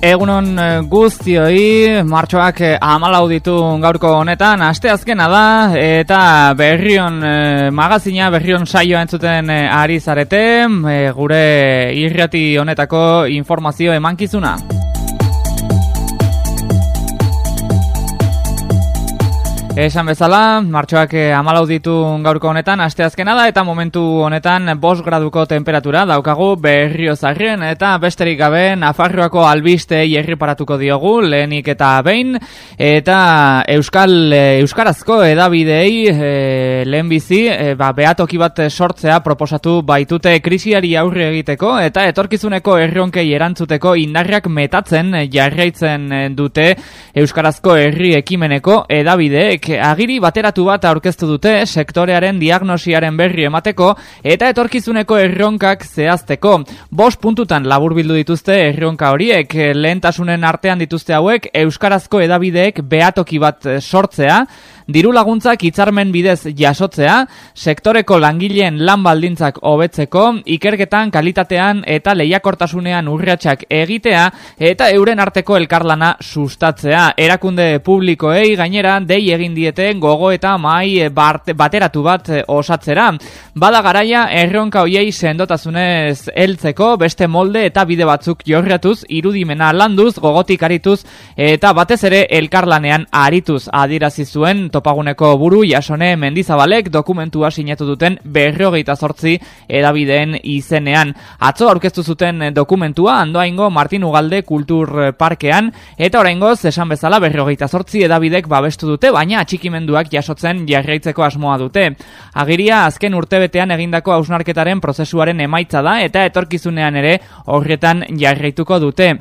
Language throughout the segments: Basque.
Egunon eh, guztioi, martxoak eh, amalau ditu gaurko honetan, aste azkena da, eta berrion eh, magazina, berrion saioa entzuten ari zarete, gure irrati honetako informazio emankizuna. Esan bezala, martxoak eh, amalau ditu gaurko honetan, asteazkena da, eta momentu honetan bos graduko temperatura daukagu berrio zarrien, eta besterik gabe, Nafarroako albiste hierri paratuko diogu, lehenik eta behin, eta Euskal, eh, Euskarazko edabidei e, lehenbizi, e, ba, behatoki bat sortzea proposatu baitute krisiari aurre egiteko, eta etorkizuneko erronkei erantzuteko indarrak metatzen jarraitzen dute Euskarazko herri ekimeneko edabideek, agiri bateratu bat aurkeztu dute sektorearen diagnosiaren berri emateko eta etorkizuneko erronkak zehazteko. Bos puntutan labur bildu dituzte erronka horiek lehentasunen artean dituzte hauek Euskarazko edabideek behatoki bat sortzea, diru laguntzak hitzarmen bidez jasotzea, sektoreko langileen lan baldintzak hobetzeko, ikerketan kalitatean eta lehiakortasunean urratsak egitea eta euren arteko elkarlana sustatzea. Erakunde publikoei gainera dei egin diete gogo eta mai bateratu bat osatzera. Bada garaia erronka hoiei sendotasunez heltzeko beste molde eta bide batzuk jorratuz irudimena landuz gogotik arituz eta batez ere elkarlanean arituz adirazi zuen topaguneko buru jasone mendizabalek dokumentua sinatu duten berrogeita sortzi edabideen izenean. Atzo aurkeztu zuten dokumentua andoaingo Martin Ugalde Kultur Parkean eta oraingoz esan bezala berrogeita sortzi edabidek babestu dute, baina atxikimenduak jasotzen jarraitzeko asmoa dute. Agiria azken urtebetean egindako hausnarketaren prozesuaren emaitza da eta etorkizunean ere horretan jarraituko dute.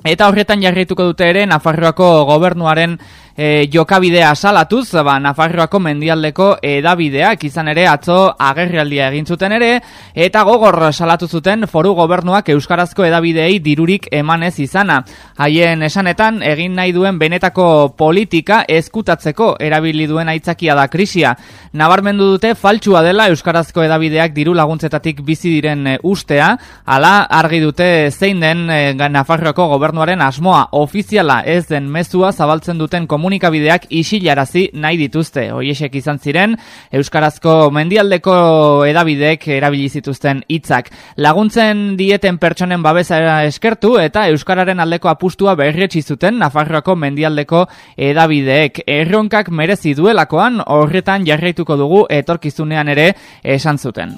Eta horretan jarraituko dute ere Nafarroako gobernuaren e, jokabidea salatuz, ba, Nafarroako mendialdeko edabideak izan ere atzo agerrialdia egin zuten ere, eta gogor salatu zuten foru gobernuak euskarazko edabideei dirurik emanez izana. Haien esanetan, egin nahi duen benetako politika ezkutatzeko erabili duen aitzakia da krisia. Nabarmendu dute faltsua dela euskarazko edabideak diru laguntzetatik bizi diren e, ustea, ala argi dute zein den e, Nafarroako gobernuaren asmoa ofiziala ez den mezua zabaltzen duten komunikatzea komunikabideak isilarazi nahi dituzte. Hoiesek izan ziren, Euskarazko mendialdeko edabideek erabili zituzten hitzak. Laguntzen dieten pertsonen babesa eskertu eta Euskararen aldeko apustua berretsi zuten Nafarroako mendialdeko edabideek. Erronkak merezi duelakoan horretan jarraituko dugu etorkizunean ere esan zuten.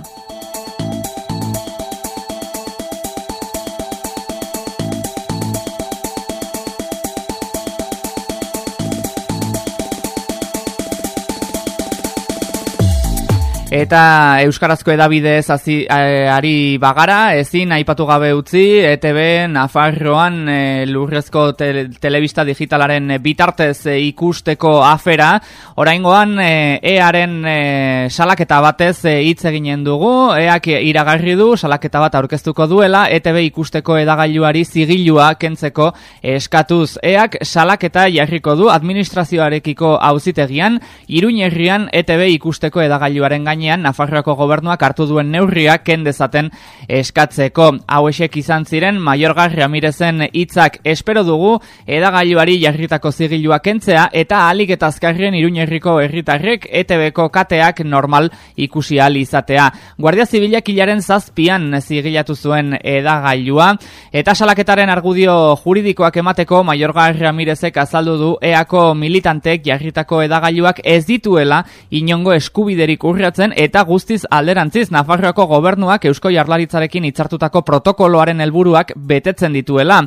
Eta Euskarazko edabidez hazi, eh, ari bagara, ezin aipatu gabe utzi, ETB Nafarroan e, lurrezko te, telebista digitalaren bitartez e, ikusteko afera, oraingoan e, earen e, salaketa batez hitz eginen dugu, eak iragarri du salaketa bat aurkeztuko duela, ETB ikusteko edagailuari zigilua kentzeko eskatuz. Eak salaketa jarriko du administrazioarekiko auzitegian, iruñerrian ETB ikusteko edagailuaren gain gainean Nafarroako gobernuak hartu duen neurriak ken dezaten eskatzeko. Hauesek izan ziren Maiorga Ramirezen hitzak espero dugu edagailuari jarritako zigilua kentzea eta alik eta azkarrien Iruñerriko herritarrek ETBko kateak normal ikusi al izatea. Guardia Zibilak hilaren zazpian zigilatu zuen edagailua eta salaketaren argudio juridikoak emateko Maiorga Ramirezek azaldu du eako militantek jarritako edagailuak ez dituela inongo eskubiderik urratzen eta guztiz alderantziz Nafarroako gobernuak Eusko Jarlaritzarekin hitzartutako protokoloaren helburuak betetzen dituela.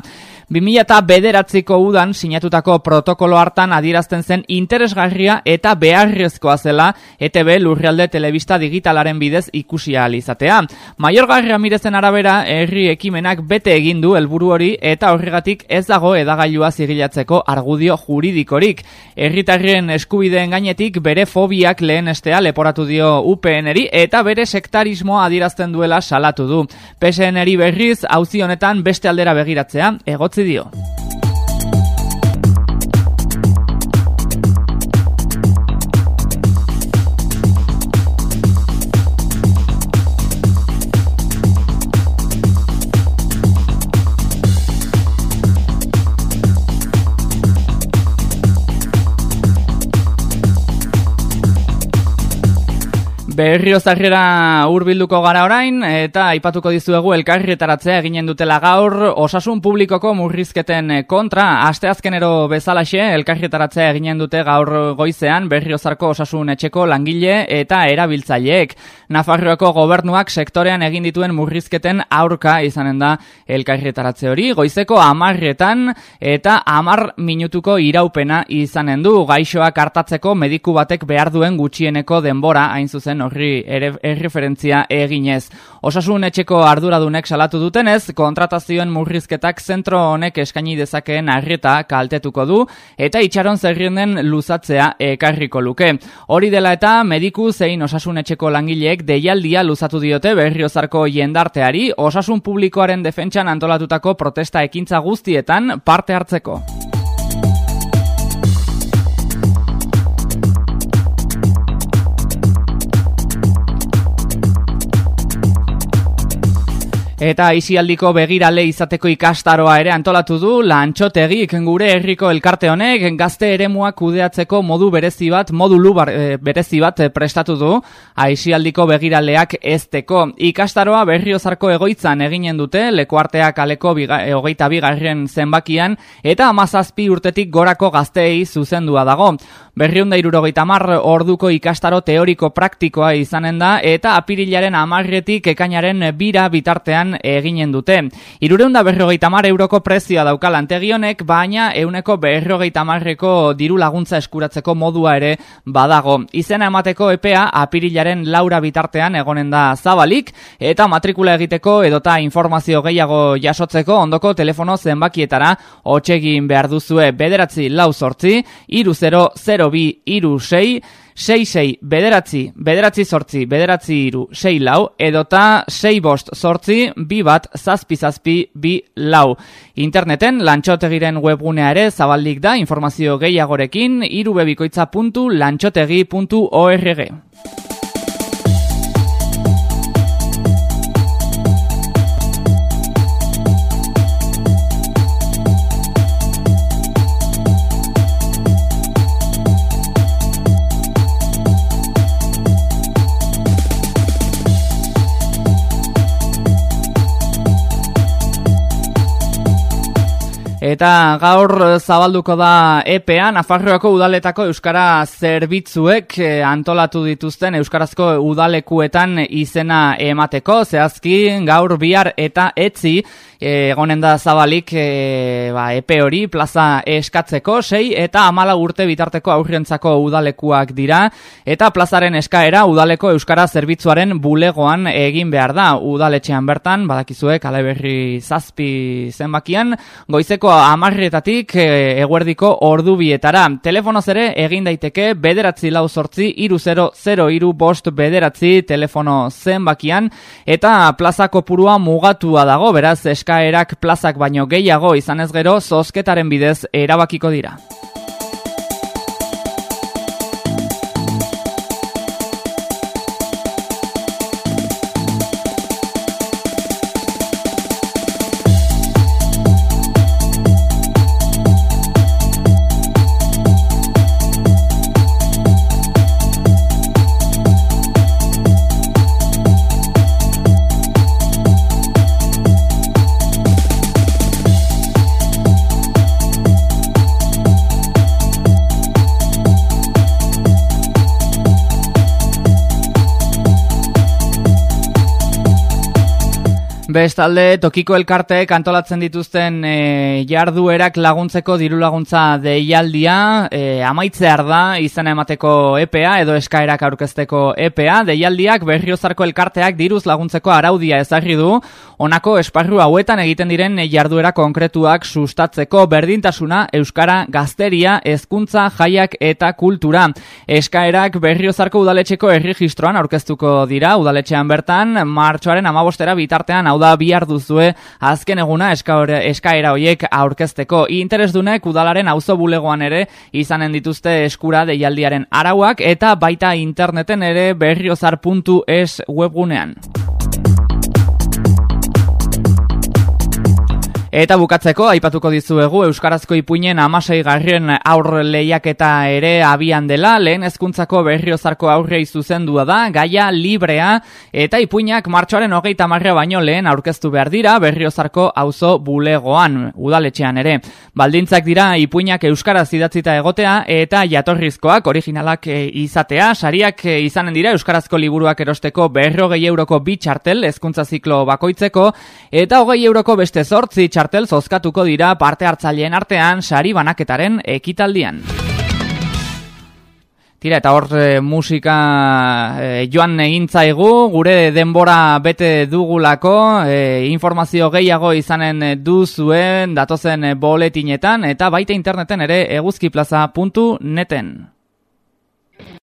2000 eta bederatziko udan sinatutako protokolo hartan adierazten zen interesgarria eta beharrezkoa zela ETB lurrealde telebista digitalaren bidez ikusi izatea. Maior Ramirezen arabera herri ekimenak bete egin du helburu hori eta horregatik ez dago edagailua zigilatzeko argudio juridikorik. Herritarren eskubideen gainetik bere fobiak lehen estea leporatu dio UPNeri eta bere sektarismoa adierazten duela salatu du. PSNeri berriz auzi honetan beste aldera begiratzea egotzi dio. Berriozarrera hurbilduko gara orain eta aipatuko dizuegu elkarrietaratzea eginen dutela gaur osasun publikoko murrizketen kontra. Asteazkenero bezalaxe elkarrietaratzea eginen dute gaur goizean Berriozarko osasun etxeko langile eta erabiltzaileek. Nafarroako gobernuak sektorean egin dituen murrizketen aurka izanen da elkarrietaratze hori. Goizeko 10 eta 10 minutuko iraupena izanen du. Gaixoak hartatzeko mediku batek behar duen gutxieneko denbora hain zuzen horri erreferentzia eginez. Osasun etxeko arduradunek salatu dutenez, kontratazioen murrizketak zentro honek eskaini dezakeen arreta kaltetuko du eta itxaron zerrienden luzatzea ekarriko luke. Hori dela eta mediku zein osasun etxeko langileek deialdia luzatu diote berriozarko jendarteari osasun publikoaren defentsan antolatutako protesta ekintza guztietan parte hartzeko. Eta isialdiko begirale izateko ikastaroa ere antolatu du lantxotegik gure herriko elkarte honek gazte eremuak kudeatzeko modu berezi bat, modulu bar, e, berezi bat prestatu du aisialdiko begiraleak ezteko. Ikastaroa berriozarko egoitzan eginen dute, lekuarteak aleko biga, e, hogeita bigarren zenbakian, eta amazazpi urtetik gorako gazteei zuzendua dago. Berriunda irurogeita mar orduko ikastaro teoriko praktikoa izanen da, eta apirilaren amarretik ekainaren bira bitartean eginen dute. Irureunda berrogeita mar euroko prezioa dauka lantegionek, baina euneko berrogeita marreko diru laguntza eskuratzeko modua ere badago. Izena emateko epea apirilaren laura bitartean egonen da zabalik, eta matrikula egiteko edota informazio gehiago jasotzeko ondoko telefono zenbakietara hotxegin behar duzue bederatzi lau sortzi, iru 0 0 bi iru 6, 6-6 bederatzi, bederatzi sortzi, bederatzi iru, 6 lau, edota 6 bost sortzi, bi bat, zazpi zazpi, bi lau. Interneten, lantxotegiren webgunea ere zabaldik da, informazio gehiagorekin, irubebikoitza.lantxotegi.org. Eta gaur zabalduko da EPA, Nafarroako udaletako Euskara zerbitzuek eh, antolatu dituzten Euskarazko udalekuetan izena emateko, zehazki gaur bihar eta etzi eh, egonen da zabalik e, ba, epe hori plaza eskatzeko, sei eta amala urte bitarteko aurrientzako udalekuak dira, eta plazaren eskaera udaleko Euskara zerbitzuaren bulegoan egin behar da, udaletxean bertan, badakizuek, aleberri zazpi zenbakian, goizeko amarrietatik e, eguerdiko ordubietara. Telefonoz ere egin daiteke bederatzi lau sortzi iru 0 iru bost bederatzi telefono zenbakian. Eta plazako purua mugatua dago, beraz eskaerak plazak baino gehiago izanez gero zozketaren bidez erabakiko dira. Bestalde, tokiko elkarteek antolatzen dituzten e, jarduerak laguntzeko diru laguntza deialdia e, amaitzear da izan emateko EPA edo eskaerak aurkezteko EPA. Deialdiak berriozarko elkarteak diruz laguntzeko araudia ezagri du, honako esparru hauetan egiten diren jarduera konkretuak sustatzeko berdintasuna, euskara, gazteria, hezkuntza, jaiak eta kultura. Eskaerak berriozarko udaletxeko erregistroan aurkeztuko dira, udaletxean bertan, martxoaren amabostera bitartean hau da bihar duzue azken eguna eskaera hoiek aurkezteko. Interesdunek udalaren auzo bulegoan ere izanen dituzte eskura deialdiaren arauak eta baita interneten ere berriozar.es webgunean. Eta bukatzeko, aipatuko dizuegu Euskarazko ipuinen amasei garrien aur lehiaketa ere abian dela, lehen ezkuntzako berriozarko aurrei zuzendua da, gaia librea, eta ipuinak martxoaren hogeita marra baino lehen aurkeztu behar dira berriozarko auzo bulegoan, udaletxean ere. Baldintzak dira ipuinak Euskaraz idatzita egotea, eta jatorrizkoak originalak e, izatea, sariak e, izanen dira Euskarazko liburuak erosteko berrogei euroko bi txartel ezkuntza ziklo bakoitzeko, eta hogei euroko beste zortzi txartel zozkatuko dira parte hartzaileen artean sari banaketaren ekitaldian. Tira, eta hor e, musika e, joan egin zaigu, gure denbora bete dugulako, e, informazio gehiago izanen duzuen datozen boletinetan, eta baita interneten ere eguzkiplaza.neten.